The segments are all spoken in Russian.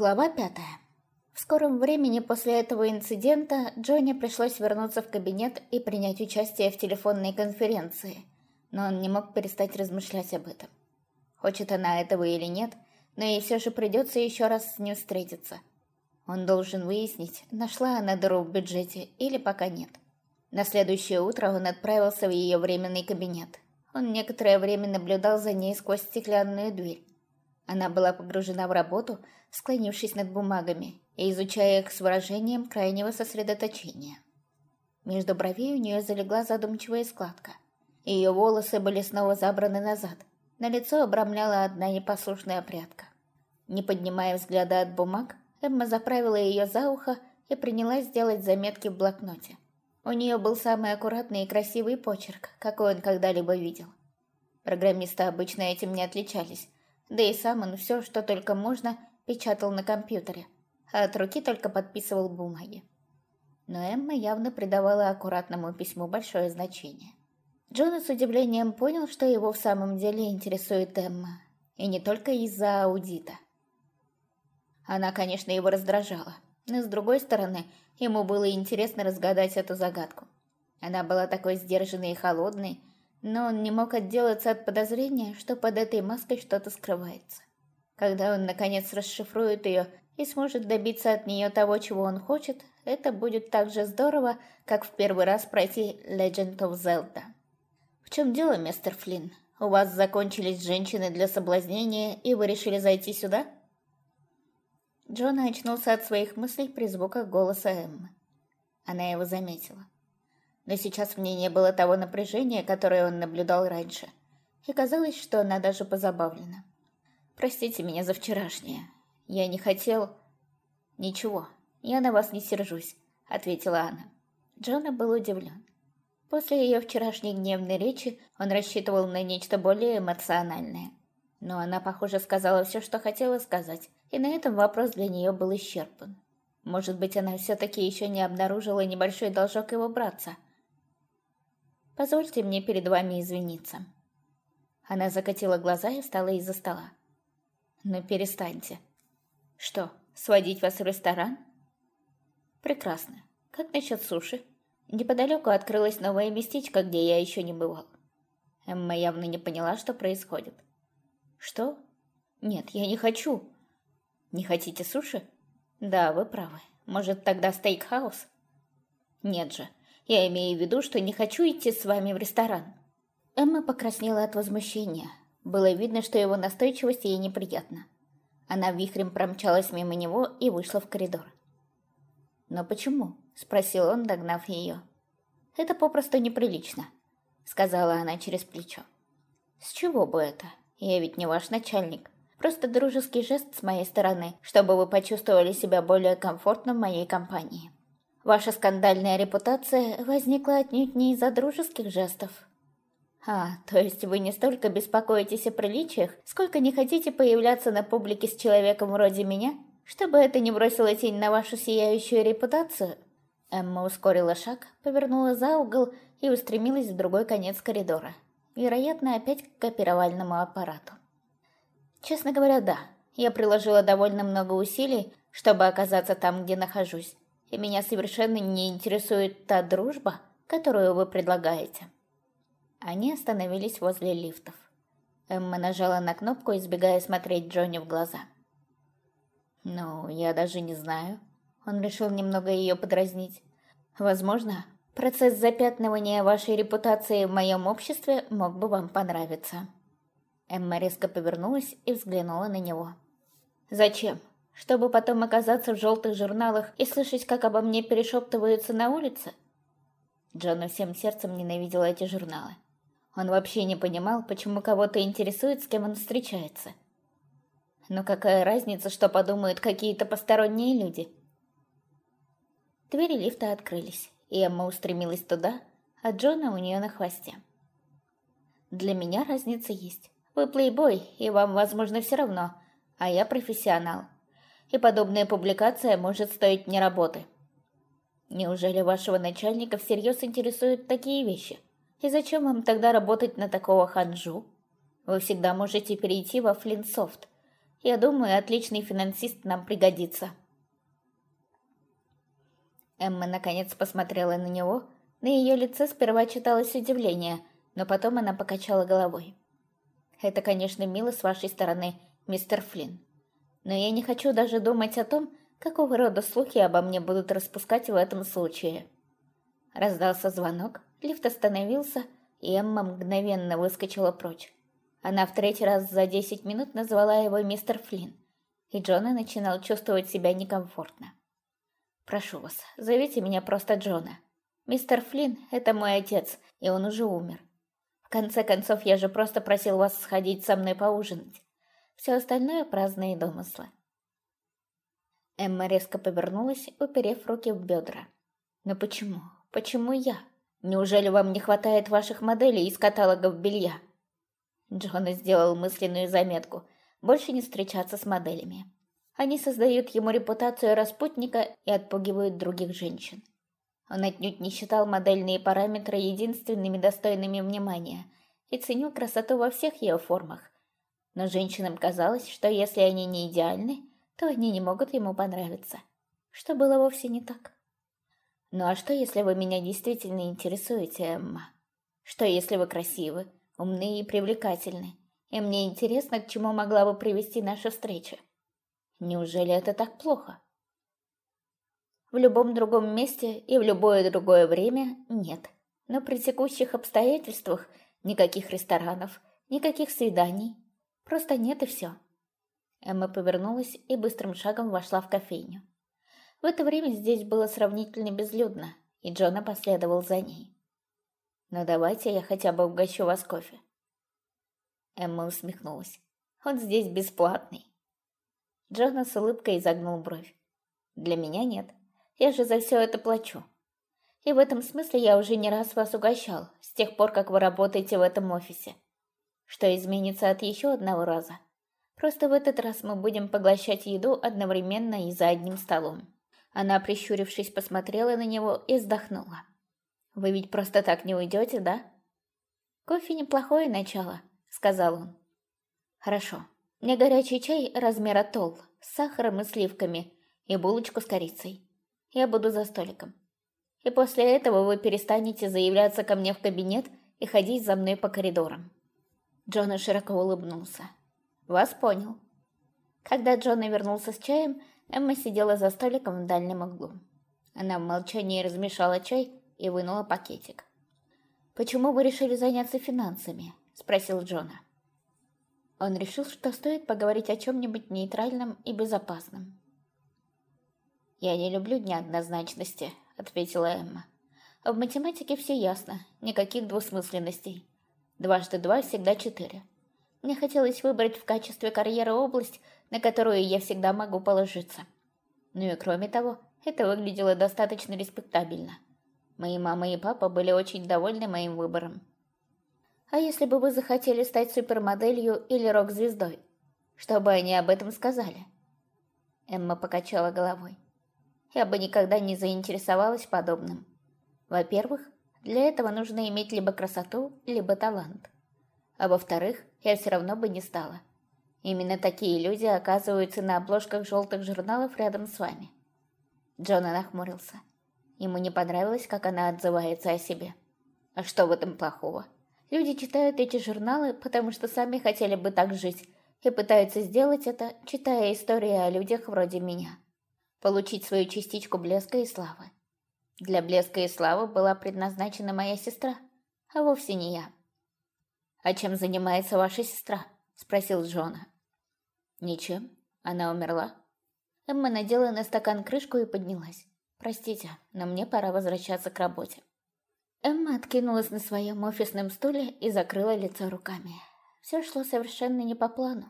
Глава пятая. В скором времени после этого инцидента Джонни пришлось вернуться в кабинет и принять участие в телефонной конференции, но он не мог перестать размышлять об этом. Хочет она этого или нет, но ей все же придется еще раз с ним встретиться. Он должен выяснить, нашла она дыру в бюджете или пока нет. На следующее утро он отправился в ее временный кабинет. Он некоторое время наблюдал за ней сквозь стеклянную дверь. Она была погружена в работу, склонившись над бумагами и изучая их с выражением крайнего сосредоточения. Между бровей у нее залегла задумчивая складка. Ее волосы были снова забраны назад. На лицо обрамляла одна непослушная прядка. Не поднимая взгляда от бумаг, Эмма заправила ее за ухо и принялась делать заметки в блокноте. У нее был самый аккуратный и красивый почерк, какой он когда-либо видел. Программисты обычно этим не отличались, да и сам он все, что только можно, печатал на компьютере, а от руки только подписывал бумаги. Но Эмма явно придавала аккуратному письму большое значение. Джона с удивлением понял, что его в самом деле интересует Эмма, и не только из-за аудита. Она, конечно, его раздражала, но с другой стороны, ему было интересно разгадать эту загадку. Она была такой сдержанной и холодной, но он не мог отделаться от подозрения, что под этой маской что-то скрывается. Когда он, наконец, расшифрует ее и сможет добиться от нее того, чего он хочет, это будет так же здорово, как в первый раз пройти Legend of Zelda. «В чем дело, мистер Флинн? У вас закончились женщины для соблазнения, и вы решили зайти сюда?» Джон очнулся от своих мыслей при звуках голоса Эммы. Она его заметила но сейчас в ней не было того напряжения, которое он наблюдал раньше, и казалось, что она даже позабавлена. «Простите меня за вчерашнее. Я не хотел...» «Ничего, я на вас не сержусь», — ответила она. Джона был удивлен. После ее вчерашней гневной речи он рассчитывал на нечто более эмоциональное. Но она, похоже, сказала все, что хотела сказать, и на этом вопрос для нее был исчерпан. Может быть, она все-таки еще не обнаружила небольшой должок его братца — Позвольте мне перед вами извиниться». Она закатила глаза и встала из-за стола. «Ну, перестаньте». «Что, сводить вас в ресторан?» «Прекрасно. Как насчет суши?» Неподалеку открылось новое местечко, где я еще не бывал. Эмма явно не поняла, что происходит. «Что? Нет, я не хочу». «Не хотите суши?» «Да, вы правы. Может, тогда стейкхаус?» «Нет же, я имею в виду, что не хочу идти с вами в ресторан». Эмма покраснела от возмущения. Было видно, что его настойчивость ей неприятна. Она вихрем промчалась мимо него и вышла в коридор. «Но почему?» — спросил он, догнав ее. «Это попросту неприлично», — сказала она через плечо. «С чего бы это? Я ведь не ваш начальник. Просто дружеский жест с моей стороны, чтобы вы почувствовали себя более комфортно в моей компании». Ваша скандальная репутация возникла отнюдь не из-за дружеских жестов. А, то есть вы не столько беспокоитесь о приличиях, сколько не хотите появляться на публике с человеком вроде меня, чтобы это не бросило тень на вашу сияющую репутацию? Эмма ускорила шаг, повернула за угол и устремилась в другой конец коридора. Вероятно, опять к копировальному аппарату. Честно говоря, да. Я приложила довольно много усилий, чтобы оказаться там, где нахожусь и меня совершенно не интересует та дружба, которую вы предлагаете». Они остановились возле лифтов. Эмма нажала на кнопку, избегая смотреть Джонни в глаза. «Ну, я даже не знаю». Он решил немного ее подразнить. «Возможно, процесс запятнывания вашей репутации в моем обществе мог бы вам понравиться». Эмма резко повернулась и взглянула на него. «Зачем? Чтобы потом оказаться в желтых журналах и слышать, как обо мне перешептываются на улице? Джона всем сердцем ненавидел эти журналы. Он вообще не понимал, почему кого-то интересует, с кем он встречается. Но какая разница, что подумают какие-то посторонние люди? Двери лифта открылись, и Эмма устремилась туда, а Джона у нее на хвосте. «Для меня разница есть. Вы плейбой, и вам, возможно, все равно, а я профессионал и подобная публикация может стоить мне работы. Неужели вашего начальника всерьез интересуют такие вещи? И зачем вам тогда работать на такого ханжу? Вы всегда можете перейти во Флинсофт. Я думаю, отличный финансист нам пригодится. Эмма наконец посмотрела на него. На ее лице сперва читалось удивление, но потом она покачала головой. «Это, конечно, мило с вашей стороны, мистер Флинн. Но я не хочу даже думать о том, какого рода слухи обо мне будут распускать в этом случае». Раздался звонок, лифт остановился, и Эмма мгновенно выскочила прочь. Она в третий раз за десять минут назвала его мистер Флинн, и Джона начинал чувствовать себя некомфортно. «Прошу вас, зовите меня просто Джона. Мистер Флинн — это мой отец, и он уже умер. В конце концов, я же просто просил вас сходить со мной поужинать. Все остальное — праздные домыслы». Эмма резко повернулась, уперев руки в бедра. «Но почему? Почему я? Неужели вам не хватает ваших моделей из каталогов белья?» Джона сделал мысленную заметку. Больше не встречаться с моделями. Они создают ему репутацию распутника и отпугивают других женщин. Он отнюдь не считал модельные параметры единственными достойными внимания и ценил красоту во всех ее формах. Но женщинам казалось, что если они не идеальны, то они не могут ему понравиться. Что было вовсе не так. Ну а что, если вы меня действительно интересуете, Эмма? Что, если вы красивы, умны и привлекательны, и мне интересно, к чему могла бы привести наша встреча? Неужели это так плохо? В любом другом месте и в любое другое время нет. Но при текущих обстоятельствах никаких ресторанов, никаких свиданий. Просто нет и все. Эмма повернулась и быстрым шагом вошла в кофейню. В это время здесь было сравнительно безлюдно, и Джона последовал за ней. «Ну давайте я хотя бы угощу вас кофе». Эмма усмехнулась. «Он здесь бесплатный». Джона с улыбкой изогнул бровь. «Для меня нет. Я же за все это плачу. И в этом смысле я уже не раз вас угощал, с тех пор, как вы работаете в этом офисе. Что изменится от еще одного раза? Просто в этот раз мы будем поглощать еду одновременно и за одним столом». Она, прищурившись, посмотрела на него и вздохнула. «Вы ведь просто так не уйдете, да?» «Кофе неплохое начало», — сказал он. «Хорошо, мне горячий чай размера тол с сахаром и сливками и булочку с корицей. Я буду за столиком. И после этого вы перестанете заявляться ко мне в кабинет и ходить за мной по коридорам». Джона широко улыбнулся. «Вас понял». Когда Джона вернулся с чаем, Эмма сидела за столиком в дальнем углу. Она в молчании размешала чай и вынула пакетик. «Почему вы решили заняться финансами?» – спросил Джона. Он решил, что стоит поговорить о чем-нибудь нейтральном и безопасном. «Я не люблю неоднозначности», — ответила Эмма. «В математике все ясно, никаких двусмысленностей. Дважды два всегда четыре. Мне хотелось выбрать в качестве карьеры область, на которую я всегда могу положиться. Ну и кроме того, это выглядело достаточно респектабельно. Мои мама и папа были очень довольны моим выбором. А если бы вы захотели стать супермоделью или рок-звездой? Что бы они об этом сказали?» Эмма покачала головой. «Я бы никогда не заинтересовалась подобным. Во-первых, для этого нужно иметь либо красоту, либо талант. А во-вторых, я все равно бы не стала. Именно такие люди оказываются на обложках желтых журналов рядом с вами». Джона нахмурился. Ему не понравилось, как она отзывается о себе. «А что в этом плохого?» Люди читают эти журналы, потому что сами хотели бы так жить, и пытаются сделать это, читая истории о людях вроде меня. Получить свою частичку блеска и славы. Для блеска и славы была предназначена моя сестра, а вовсе не я. «А чем занимается ваша сестра?» – спросил Джона. «Ничем. Она умерла». Эмма надела на стакан крышку и поднялась. «Простите, но мне пора возвращаться к работе». Эмма откинулась на своем офисном стуле и закрыла лицо руками. Все шло совершенно не по плану.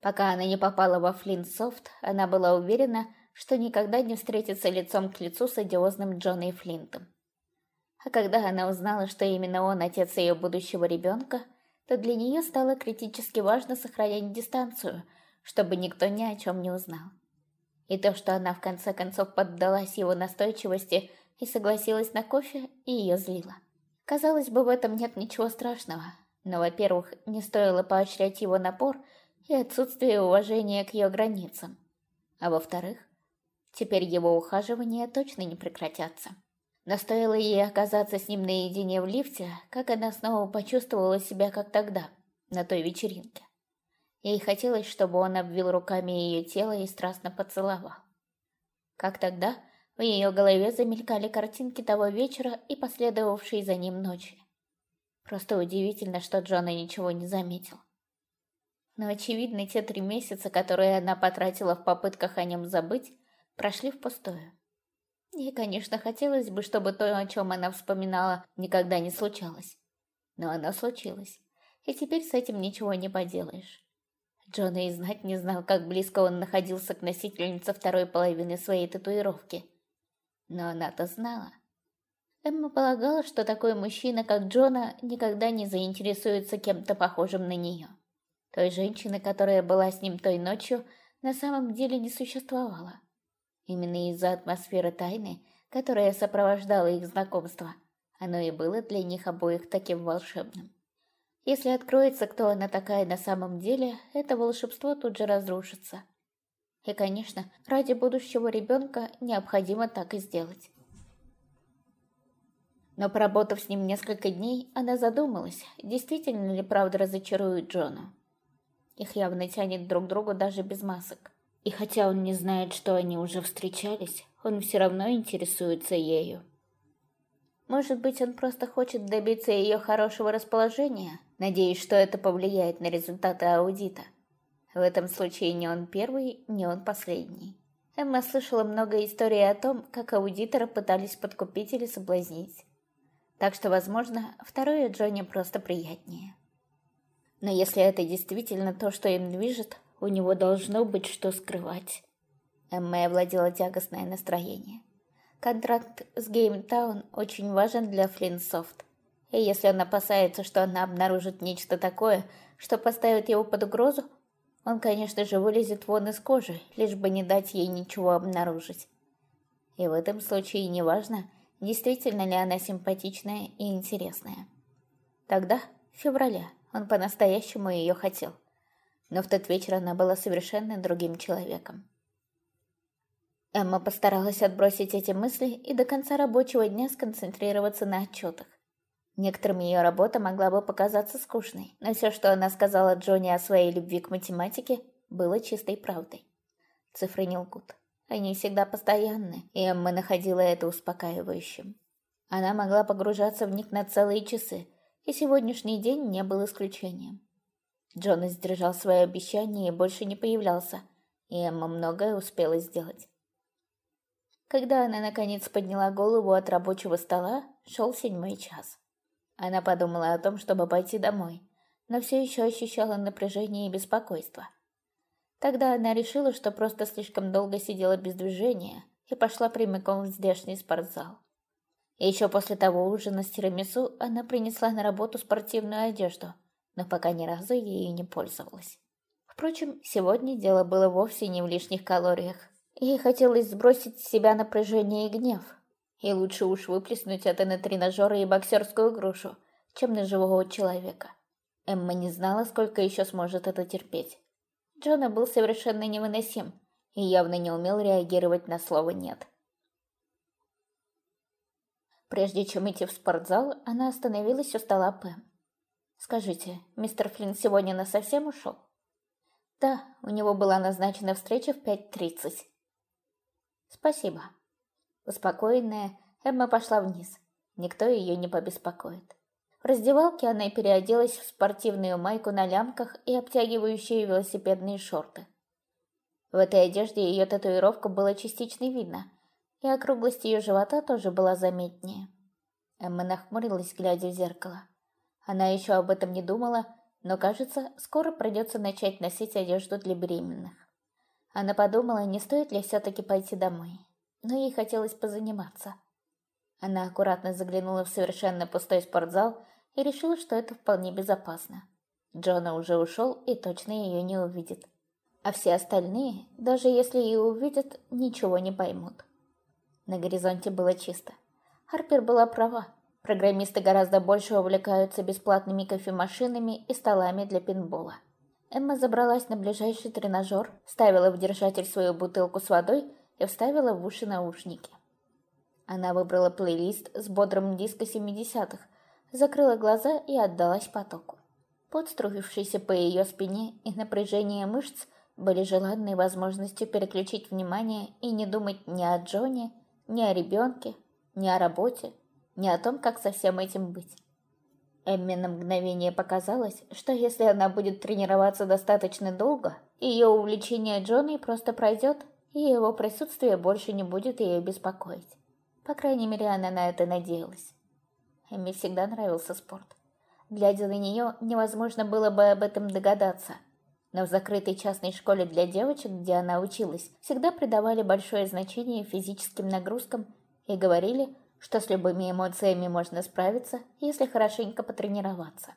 Пока она не попала во Флинт-Софт, она была уверена, что никогда не встретится лицом к лицу с одиозным Джонной Флинтом. А когда она узнала, что именно он отец ее будущего ребенка, то для нее стало критически важно сохранять дистанцию, чтобы никто ни о чем не узнал. И то, что она в конце концов поддалась его настойчивости – и согласилась на кофе, и ее злило. Казалось бы, в этом нет ничего страшного. Но, во-первых, не стоило поощрять его напор, и отсутствие уважения к ее границам. А во-вторых, теперь его ухаживания точно не прекратятся. Но стоило ей оказаться с ним наедине в лифте, как она снова почувствовала себя как тогда, на той вечеринке. Ей хотелось, чтобы он обвил руками ее тело и страстно поцеловал. Как тогда, в ее голове замелькали картинки того вечера и последовавшей за ним ночи. Просто удивительно, что Джона ничего не заметил. Но, очевидно, те три месяца, которые она потратила в попытках о нем забыть, прошли впустую. Ей, конечно, хотелось бы, чтобы то, о чем она вспоминала, никогда не случалось. Но оно случилось, и теперь с этим ничего не поделаешь. Джона и знать не знал, как близко он находился к носительнице второй половины своей татуировки. Но она-то знала. Эмма полагала, что такой мужчина, как Джона, никогда не заинтересуется кем-то похожим на нее. Той женщины, которая была с ним той ночью, на самом деле не существовало. Именно из-за атмосферы тайны, которая сопровождала их знакомство, оно и было для них обоих таким волшебным. Если откроется, кто она такая на самом деле, это волшебство тут же разрушится. И, конечно, ради будущего ребенка необходимо так и сделать. Но поработав с ним несколько дней, она задумалась, действительно ли правда разочарует Джона. Их явно тянет друг к другу даже без масок. И хотя он не знает, что они уже встречались, он все равно интересуется ею. Может быть, он просто хочет добиться ее хорошего расположения, надеясь, что это повлияет на результаты аудита. В этом случае не он первый, не он последний. Эмма слышала много историй о том, как аудиторы пытались подкупить или соблазнить. Так что, возможно, второе Джонни просто приятнее. Но если это действительно то, что им движет, у него должно быть что скрывать. Эмме овладело тягостное настроение. Контракт с Геймтаун очень важен для Флинсофт. И если он опасается, что она обнаружит нечто такое, что поставит его под угрозу, он, конечно же, вылезет вон из кожи, лишь бы не дать ей ничего обнаружить. И в этом случае неважно, действительно ли она симпатичная и интересная. Тогда, в феврале, он по-настоящему ее хотел – но в тот вечер она была совершенно другим человеком. Эмма постаралась отбросить эти мысли и до конца рабочего дня сконцентрироваться на отчетах. Некоторым ее работа могла бы показаться скучной, но все, что она сказала Джонни о своей любви к математике, было чистой правдой. Цифры не лгут. Они всегда постоянны, и Эмма находила это успокаивающим. Она могла погружаться в них на целые часы, и сегодняшний день не был исключением. Джон сдержал свое обещание и больше не появлялся, и Эмма многое успела сделать. Когда она наконец подняла голову от рабочего стола, шел седьмой час. Она подумала о том, чтобы пойти домой, но все еще ощущала напряжение и беспокойство. Тогда она решила, что просто слишком долго сидела без движения и пошла прямиком в здешний спортзал. Еще после того ужина с тирамису она принесла на работу спортивную одежду – но пока ни разу ею не пользовалась. Впрочем, сегодня дело было вовсе не в лишних калориях. Ей хотелось сбросить с себя напряжение и гнев. И лучше уж выплеснуть это на тренажеры и боксерскую грушу, чем на живого человека. Эмма не знала, сколько еще сможет это терпеть. Джона был совершенно невыносим и явно не умел реагировать на слово «нет». Прежде чем идти в спортзал, она остановилась у стола Пэм. «Скажите, мистер Флинн сегодня насовсем ушел?» «Да, у него была назначена встреча в 5.30». «Спасибо». Успокоенная, Эмма пошла вниз. Никто ее не побеспокоит. В раздевалке она переоделась в спортивную майку на лямках и обтягивающие велосипедные шорты. В этой одежде ее татуировку было частично видно, и округлость ее живота тоже была заметнее. Эмма нахмурилась, глядя в зеркало. Она еще об этом не думала, но, кажется, скоро придется начать носить одежду для беременных. Она подумала, не стоит ли все-таки пойти домой, но ей хотелось позаниматься. Она аккуратно заглянула в совершенно пустой спортзал и решила, что это вполне безопасно. Джона уже ушел и точно ее не увидит. А все остальные, даже если и увидят, ничего не поймут. На горизонте было чисто. Харпер была права. Программисты гораздо больше увлекаются бесплатными кофемашинами и столами для пинбола. Эмма забралась на ближайший тренажер, ставила в держатель свою бутылку с водой и вставила в уши наушники. Она выбрала плейлист с бодрым диско 70-х, закрыла глаза и отдалась потоку. Подструившийся по ее спине и напряжение мышц были желанной возможностью переключить внимание и не думать ни о Джоне, ни о ребенке, ни о работе, ни о том, как со всем этим быть. Эмме на мгновение показалось, что если она будет тренироваться достаточно долго, ее увлечение Джоной просто пройдет, и его присутствие больше не будет ее беспокоить. По крайней мере, она на это надеялась. Эмме всегда нравился спорт. Глядя на нее, невозможно было бы об этом догадаться. Но в закрытой частной школе для девочек, где она училась, всегда придавали большое значение физическим нагрузкам и говорили, что с любыми эмоциями можно справиться, если хорошенько потренироваться.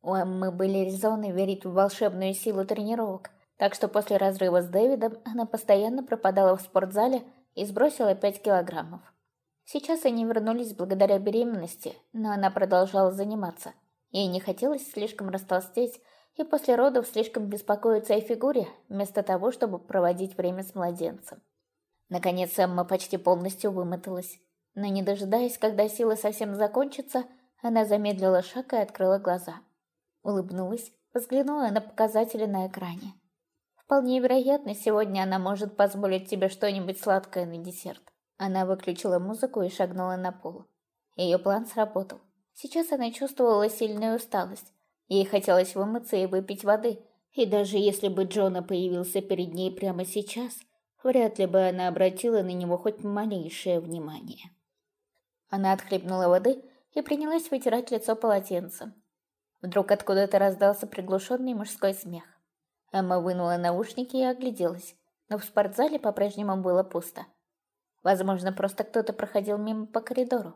У Эммы были резоны верить в волшебную силу тренировок, так что после разрыва с Дэвидом она постоянно пропадала в спортзале и сбросила 5 килограммов. Сейчас они вернулись благодаря беременности, но она продолжала заниматься. Ей не хотелось слишком растолстеть и после родов слишком беспокоиться о фигуре, вместо того, чтобы проводить время с младенцем. Наконец Эмма почти полностью вымоталась. Но не дожидаясь, когда силы совсем закончатся, она замедлила шаг и открыла глаза. Улыбнулась, взглянула на показатели на экране. Вполне вероятно, сегодня она может позволить себе что-нибудь сладкое на десерт. Она выключила музыку и шагнула на пол. Ее план сработал. Сейчас она чувствовала сильную усталость. Ей хотелось вымыться и выпить воды. И даже если бы Джона появился перед ней прямо сейчас, вряд ли бы она обратила на него хоть малейшее внимание. Она отхлебнула воды и принялась вытирать лицо полотенцем. Вдруг откуда-то раздался приглушенный мужской смех. Эмма вынула наушники и огляделась, но в спортзале по-прежнему было пусто. Возможно, просто кто-то проходил мимо по коридору.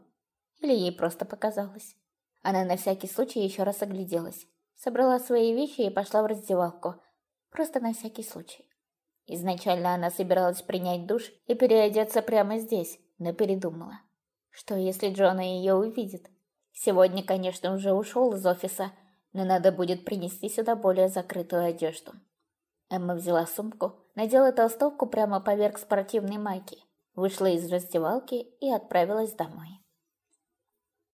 Или ей просто показалось. Она на всякий случай еще раз огляделась, собрала свои вещи и пошла в раздевалку. Просто на всякий случай. Изначально она собиралась принять душ и переодеться прямо здесь, но передумала. Что, если Джона ее увидит? Сегодня, конечно, уже ушел из офиса, но надо будет принести сюда более закрытую одежду. Эмма взяла сумку, надела толстовку прямо поверх спортивной майки, вышла из раздевалки и отправилась домой.